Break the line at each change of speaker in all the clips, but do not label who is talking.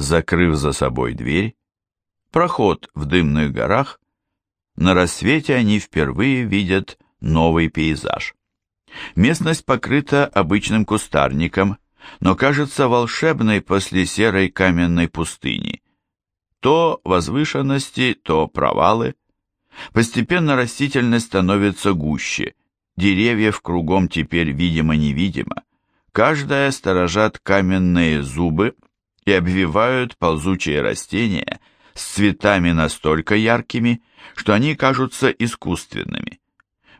закрыв за собой дверь, проход в дымных горах, на рассвете они впервые видят новый пейзаж. Местность покрыта обычным кустарником, но кажется волшебной после серой каменной пустыни. То возвышенности, то провалы. Постепенно растительность становится гуще, деревьев кругом теперь видимо-невидимо. Каждая сторожат каменные зубы и обвивают ползучие растения с цветами настолько яркими, что они кажутся искусственными.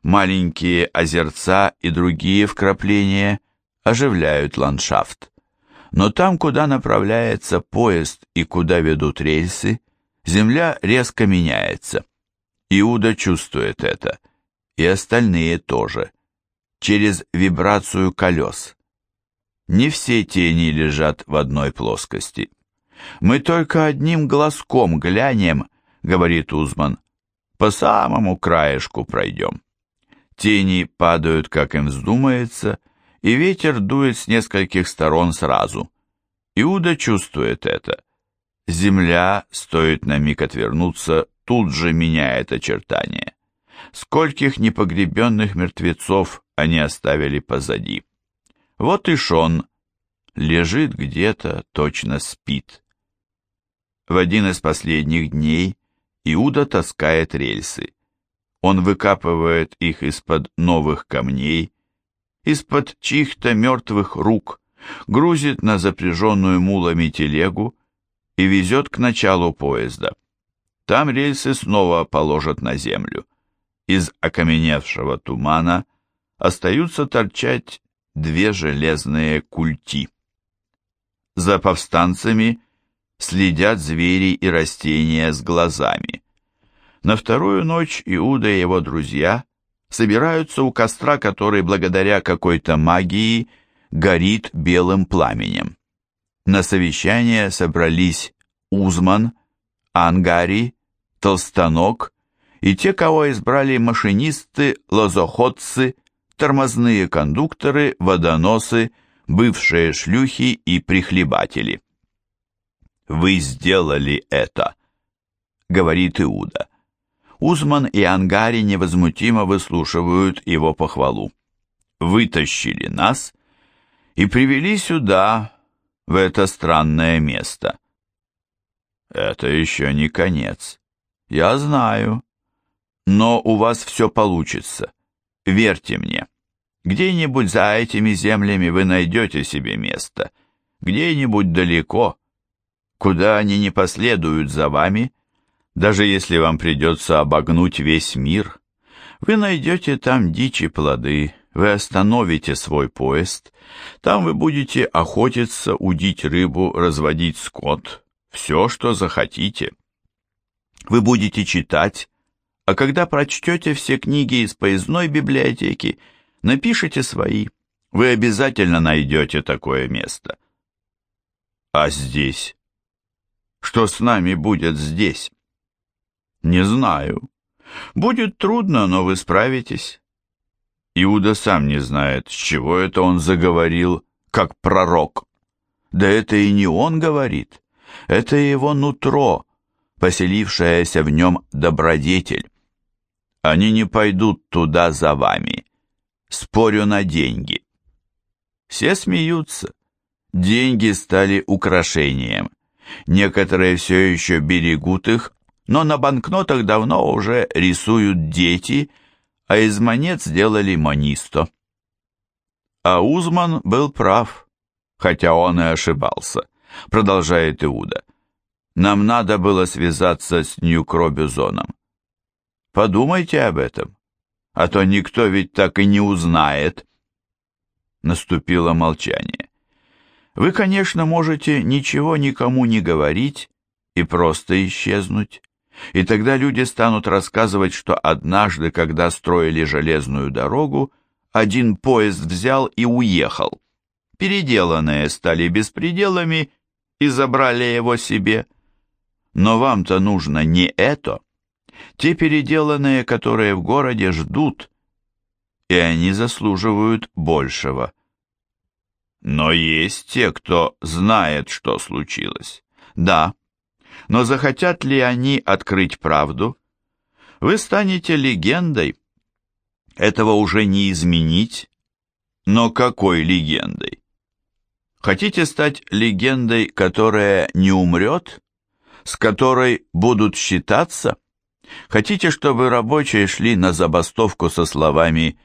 Маленькие озерца и другие вкрапления оживляют ландшафт. Но там, куда направляется поезд и куда ведут рельсы, земля резко меняется. Иуда чувствует это, и остальные тоже, через вибрацию колес. Не все тени лежат в одной плоскости. «Мы только одним глазком глянем», — говорит Узман, — «по самому краешку пройдем». Тени падают, как им вздумается, и ветер дует с нескольких сторон сразу. Иуда чувствует это. Земля, стоит на миг отвернуться, тут же меняет очертания. Скольких непогребенных мертвецов они оставили позади. Вот и Шон лежит где-то, точно спит. В один из последних дней Иуда таскает рельсы. Он выкапывает их из-под новых камней, из-под чьих-то мертвых рук, грузит на запряженную мулами телегу и везет к началу поезда. Там рельсы снова положат на землю. Из окаменевшего тумана остаются торчать две железные культи. За повстанцами следят звери и растения с глазами. На вторую ночь Иуда и его друзья собираются у костра, который благодаря какой-то магии горит белым пламенем. На совещание собрались Узман, Ангари, Толстанок и те, кого избрали машинисты, лозоходцы, тормозные кондукторы, водоносы, бывшие шлюхи и прихлебатели. «Вы сделали это», — говорит Иуда. Узман и Ангари невозмутимо выслушивают его похвалу. «Вытащили нас и привели сюда, в это странное место». «Это еще не конец. Я знаю. Но у вас все получится. Верьте мне. Где-нибудь за этими землями вы найдете себе место. Где-нибудь далеко, куда они не последуют за вами, даже если вам придется обогнуть весь мир. Вы найдете там дичи плоды, вы остановите свой поезд, там вы будете охотиться, удить рыбу, разводить скот, все, что захотите. Вы будете читать, а когда прочтете все книги из поездной библиотеки, напишите свои. Вы обязательно найдете такое место. А здесь? Что с нами будет здесь? Не знаю. Будет трудно, но вы справитесь. Иуда сам не знает, с чего это он заговорил, как пророк. Да это и не он говорит. Это его нутро, поселившаяся в нем добродетель. Они не пойдут туда за вами. Спорю на деньги. Все смеются. Деньги стали украшением. Некоторые все еще берегут их, но на банкнотах давно уже рисуют дети, а из монет сделали монисто. А Узман был прав, хотя он и ошибался, продолжает Иуда. Нам надо было связаться с Нью-Кробюзоном. Подумайте об этом, а то никто ведь так и не узнает. Наступило молчание. Вы, конечно, можете ничего никому не говорить и просто исчезнуть. И тогда люди станут рассказывать, что однажды, когда строили железную дорогу, один поезд взял и уехал. Переделанные стали беспределами и забрали его себе. Но вам-то нужно не это. Те переделанные, которые в городе ждут, и они заслуживают большего. Но есть те, кто знает, что случилось, Да, но захотят ли они открыть правду? Вы станете легендой. Этого уже не изменить. Но какой легендой? Хотите стать легендой, которая не умрет? С которой будут считаться? Хотите, чтобы рабочие шли на забастовку со словами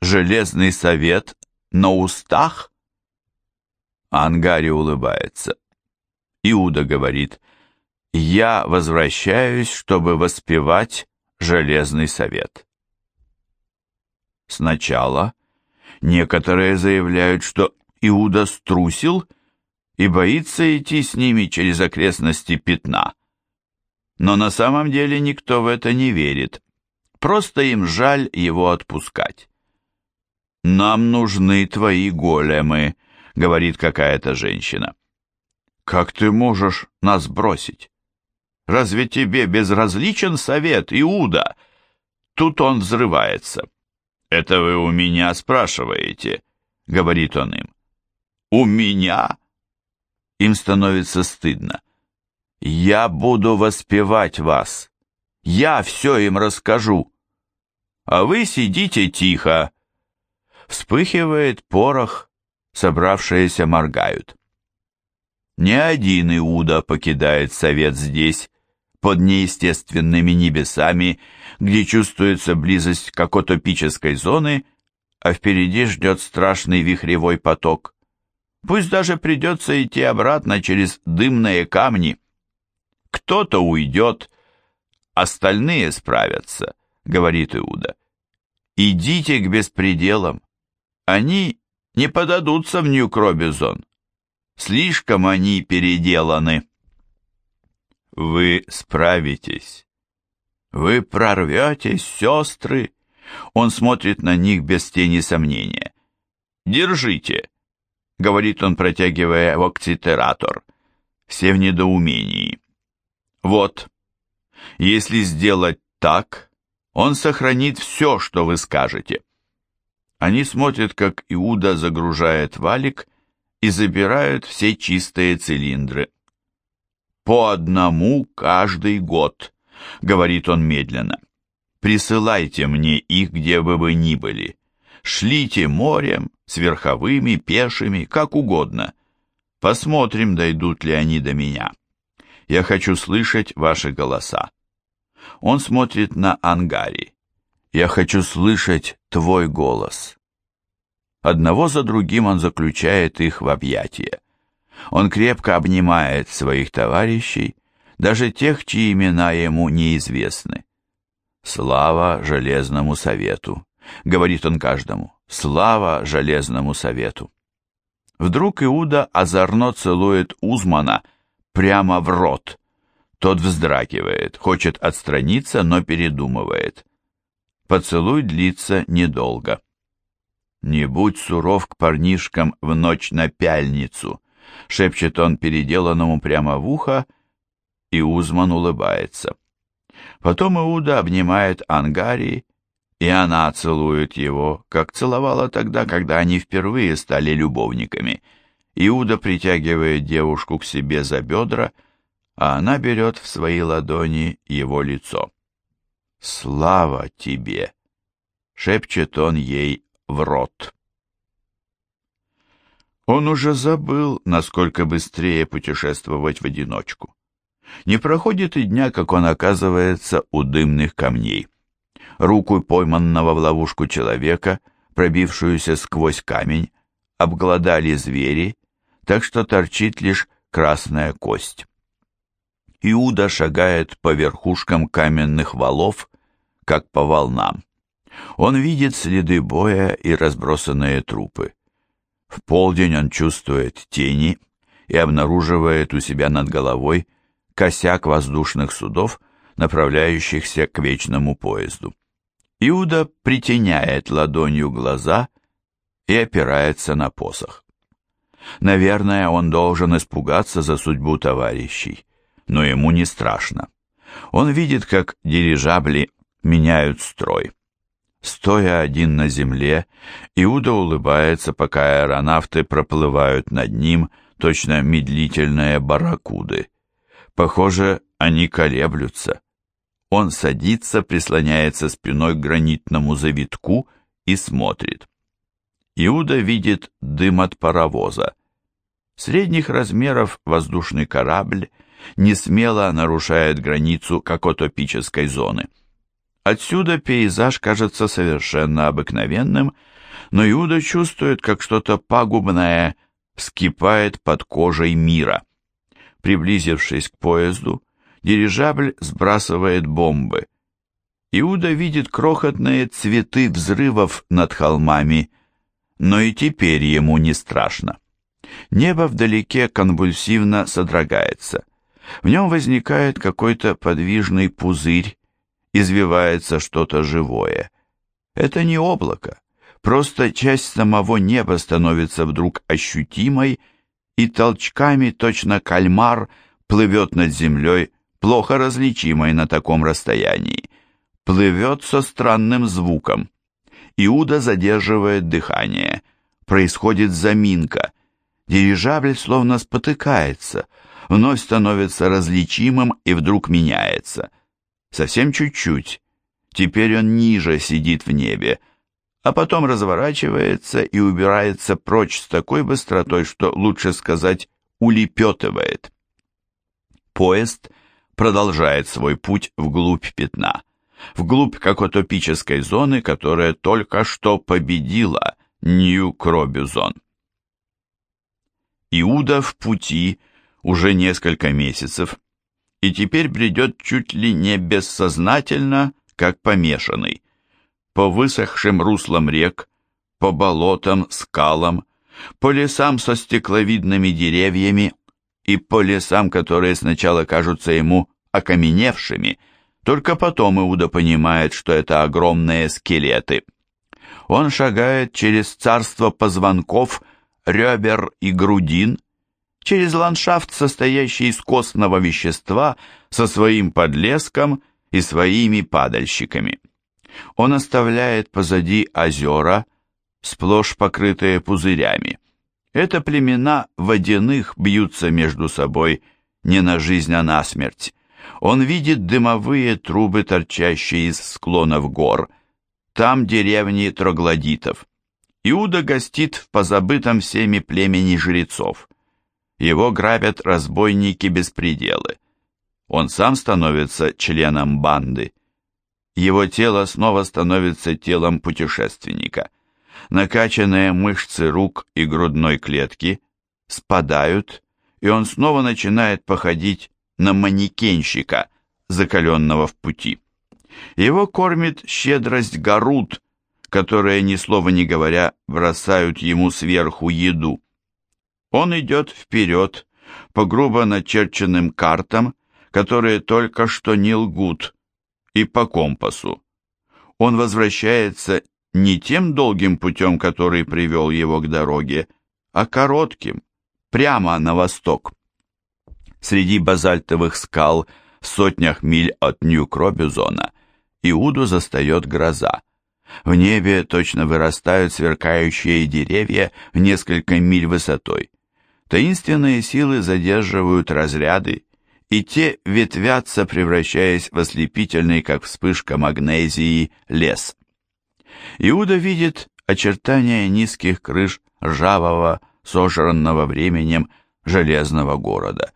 «Железный совет» на устах? Ангари улыбается. Иуда говорит, «Я возвращаюсь, чтобы воспевать Железный совет». Сначала некоторые заявляют, что Иуда струсил и боится идти с ними через окрестности пятна. Но на самом деле никто в это не верит. Просто им жаль его отпускать. «Нам нужны твои големы», — говорит какая-то женщина. «Как ты можешь нас бросить? Разве тебе безразличен совет, Иуда?» Тут он взрывается. «Это вы у меня спрашиваете», — говорит он им. «У меня?» Им становится стыдно. «Я буду воспевать вас. Я все им расскажу. А вы сидите тихо». Вспыхивает порох, собравшиеся моргают. Не один Иуда покидает совет здесь, под неестественными небесами, где чувствуется близость к акотопической зоны, а впереди ждет страшный вихревой поток. Пусть даже придется идти обратно через дымные камни. Кто-то уйдет, остальные справятся, говорит Иуда. Идите к беспределам. Они не подадутся в Нью-Кробизон. Слишком они переделаны. Вы справитесь. Вы прорветесь, сестры. Он смотрит на них без тени сомнения. Держите, говорит он, протягивая вокцитератор. Все в недоумении. Вот, если сделать так, он сохранит все, что вы скажете. Они смотрят, как Иуда загружает валик и забирают все чистые цилиндры. «По одному каждый год», — говорит он медленно. «Присылайте мне их, где бы вы ни были. Шлите морем, с верховыми, пешими, как угодно. Посмотрим, дойдут ли они до меня. Я хочу слышать ваши голоса». Он смотрит на Ангари. «Я хочу слышать твой голос». Одного за другим он заключает их в объятия. Он крепко обнимает своих товарищей, даже тех, чьи имена ему неизвестны. «Слава Железному Совету!» — говорит он каждому. «Слава Железному Совету!» Вдруг Иуда озорно целует Узмана прямо в рот. Тот вздрагивает, хочет отстраниться, но передумывает. Поцелуй длится недолго. «Не будь суров к парнишкам в ночь на пяльницу», — шепчет он переделанному прямо в ухо, и Узман улыбается. Потом Иуда обнимает Ангари, и она целует его, как целовала тогда, когда они впервые стали любовниками. Иуда притягивает девушку к себе за бедра, а она берет в свои ладони его лицо. «Слава тебе!» — шепчет он ей в рот. Он уже забыл, насколько быстрее путешествовать в одиночку. Не проходит и дня, как он оказывается у дымных камней. Руку пойманного в ловушку человека, пробившуюся сквозь камень, обглодали звери, так что торчит лишь красная кость. Иуда шагает по верхушкам каменных валов, как по волнам. Он видит следы боя и разбросанные трупы. В полдень он чувствует тени и обнаруживает у себя над головой косяк воздушных судов, направляющихся к вечному поезду. Иуда притеняет ладонью глаза и опирается на посох. Наверное, он должен испугаться за судьбу товарищей, но ему не страшно. Он видит, как дирижабли меняют строй. Стоя один на земле, Иуда улыбается, пока аэронавты проплывают над ним, точно медлительные барракуды. Похоже, они колеблются. Он садится, прислоняется спиной к гранитному завитку и смотрит. Иуда видит дым от паровоза. Средних размеров воздушный корабль не смело нарушает границу какотопической зоны. Отсюда пейзаж кажется совершенно обыкновенным, но Иуда чувствует, как что-то пагубное вскипает под кожей мира. Приблизившись к поезду, дирижабль сбрасывает бомбы. Иуда видит крохотные цветы взрывов над холмами, но и теперь ему не страшно. Небо вдалеке конвульсивно содрогается. В нем возникает какой-то подвижный пузырь, извивается что-то живое. Это не облако, просто часть самого неба становится вдруг ощутимой и толчками точно кальмар плывет над землей, плохо различимой на таком расстоянии. Плывет со странным звуком. Иуда задерживает дыхание. Происходит заминка. Дирижабль словно спотыкается, вновь становится различимым и вдруг меняется. Совсем чуть-чуть. Теперь он ниже сидит в небе, а потом разворачивается и убирается прочь с такой быстротой, что, лучше сказать, улепетывает. Поезд продолжает свой путь вглубь пятна, вглубь какотопической зоны, которая только что победила Нью-Кробюзон. Иуда в пути уже несколько месяцев, и теперь бредет чуть ли не бессознательно, как помешанный по высохшим руслам рек, по болотам, скалам, по лесам со стекловидными деревьями и по лесам, которые сначала кажутся ему окаменевшими, только потом Иуда понимает, что это огромные скелеты. Он шагает через царство позвонков, ребер и грудин, через ландшафт, состоящий из костного вещества, со своим подлеском и своими падальщиками. Он оставляет позади озера, сплошь покрытые пузырями. Это племена водяных бьются между собой не на жизнь, а на смерть. Он видит дымовые трубы, торчащие из склонов гор. Там деревни троглодитов. Иуда гостит в позабытом всеми племени жрецов. Его грабят разбойники-беспределы. Он сам становится членом банды его тело снова становится телом путешественника. Накачанные мышцы рук и грудной клетки спадают, и он снова начинает походить на манекенщика, закаленного в пути. Его кормит щедрость горут, которые, ни слова не говоря, бросают ему сверху еду. Он идет вперед по грубо начерченным картам, которые только что не лгут, и по компасу. Он возвращается не тем долгим путем, который привел его к дороге, а коротким, прямо на восток. Среди базальтовых скал в сотнях миль от Нью-Кробюзона Иуду застает гроза. В небе точно вырастают сверкающие деревья в несколько миль высотой. Таинственные силы задерживают разряды и те ветвятся, превращаясь в ослепительный, как вспышка магнезии, лес. Иуда видит очертания низких крыш ржавого, сожранного временем железного города,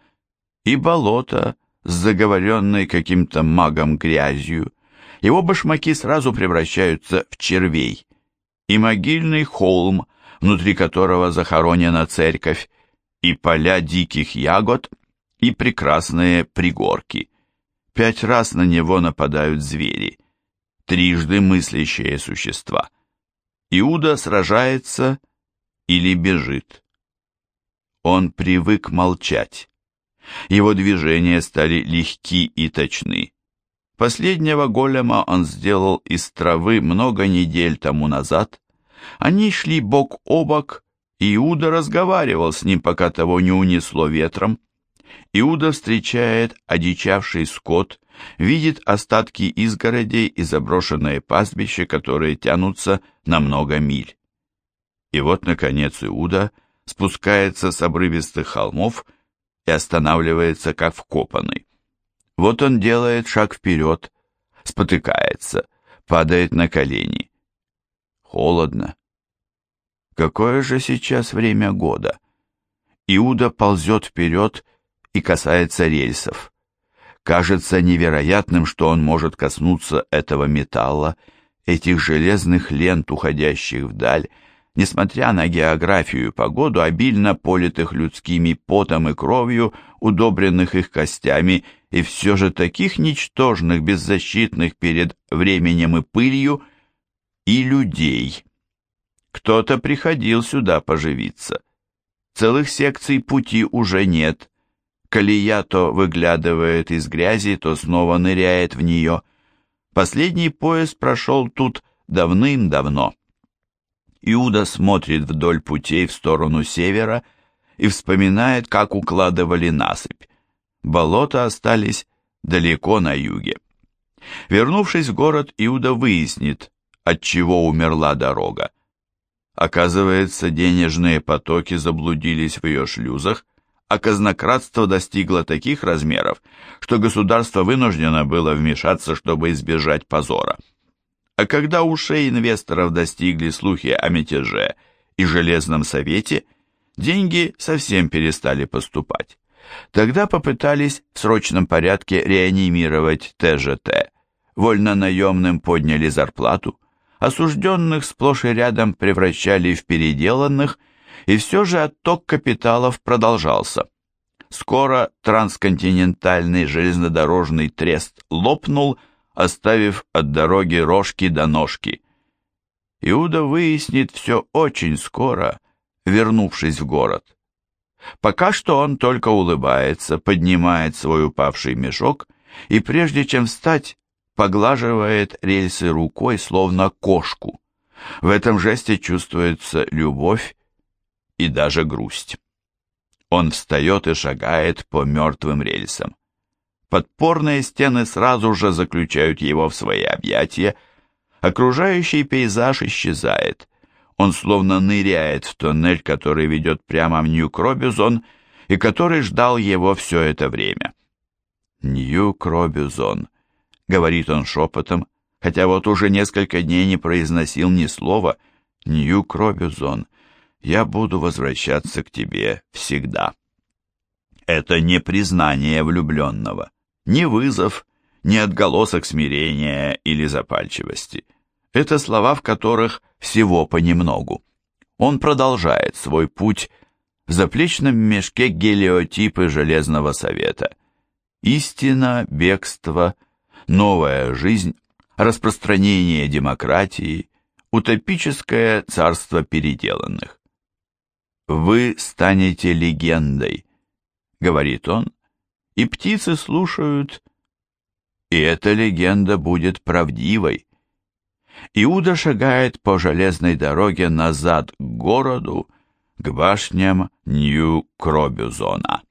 и болото с заговоренной каким-то магом грязью, его башмаки сразу превращаются в червей, и могильный холм, внутри которого захоронена церковь, и поля диких ягод — и прекрасные пригорки. Пять раз на него нападают звери, трижды мыслящие существа. Иуда сражается или бежит. Он привык молчать. Его движения стали легки и точны. Последнего голема он сделал из травы много недель тому назад. Они шли бок о бок, Иуда разговаривал с ним, пока того не унесло ветром. Иуда встречает одичавший скот, видит остатки изгородей и заброшенное пастбище, которые тянутся на много миль. И вот, наконец, Иуда спускается с обрывистых холмов и останавливается как вкопанный. Вот он делает шаг вперед, спотыкается, падает на колени. Холодно. Какое же сейчас время года? Иуда ползет вперед и касается рельсов. Кажется невероятным, что он может коснуться этого металла, этих железных лент, уходящих вдаль, несмотря на географию и погоду, обильно политых людскими потом и кровью, удобренных их костями, и все же таких ничтожных, беззащитных перед временем и пылью, и людей. Кто-то приходил сюда поживиться. Целых секций пути уже нет. Колея то выглядывает из грязи, то снова ныряет в нее. Последний поезд прошел тут давным-давно. Иуда смотрит вдоль путей в сторону севера и вспоминает, как укладывали насыпь. Болота остались далеко на юге. Вернувшись в город, Иуда выяснит, от чего умерла дорога. Оказывается, денежные потоки заблудились в ее шлюзах, а казнократство достигло таких размеров, что государство вынуждено было вмешаться, чтобы избежать позора. А когда ушей инвесторов достигли слухи о мятеже и Железном Совете, деньги совсем перестали поступать. Тогда попытались в срочном порядке реанимировать ТЖТ. Вольно-наемным подняли зарплату, осужденных сплошь и рядом превращали в переделанных, и все же отток капиталов продолжался. Скоро трансконтинентальный железнодорожный трест лопнул, оставив от дороги рожки до ножки. Иуда выяснит все очень скоро, вернувшись в город. Пока что он только улыбается, поднимает свой упавший мешок и, прежде чем встать, поглаживает рельсы рукой, словно кошку. В этом жесте чувствуется любовь и даже грусть. Он встает и шагает по мертвым рельсам. Подпорные стены сразу же заключают его в свои объятия, окружающий пейзаж исчезает. Он словно ныряет в тоннель, который ведет прямо в Нью-Кробюзон и который ждал его все это время. Нью-Кробюзон, говорит он шепотом, хотя вот уже несколько дней не произносил ни слова. Нью-Кробюзон, я буду возвращаться к тебе всегда. Это не признание влюбленного, не вызов, не отголосок смирения или запальчивости. Это слова, в которых всего понемногу. Он продолжает свой путь в заплечном мешке гелиотипы Железного Совета. Истина, бегство, новая жизнь, распространение демократии, утопическое царство переделанных. «Вы станете легендой», — говорит он, и птицы слушают, и эта легенда будет правдивой. Иуда шагает по железной дороге назад к городу, к башням Нью-Кробюзона.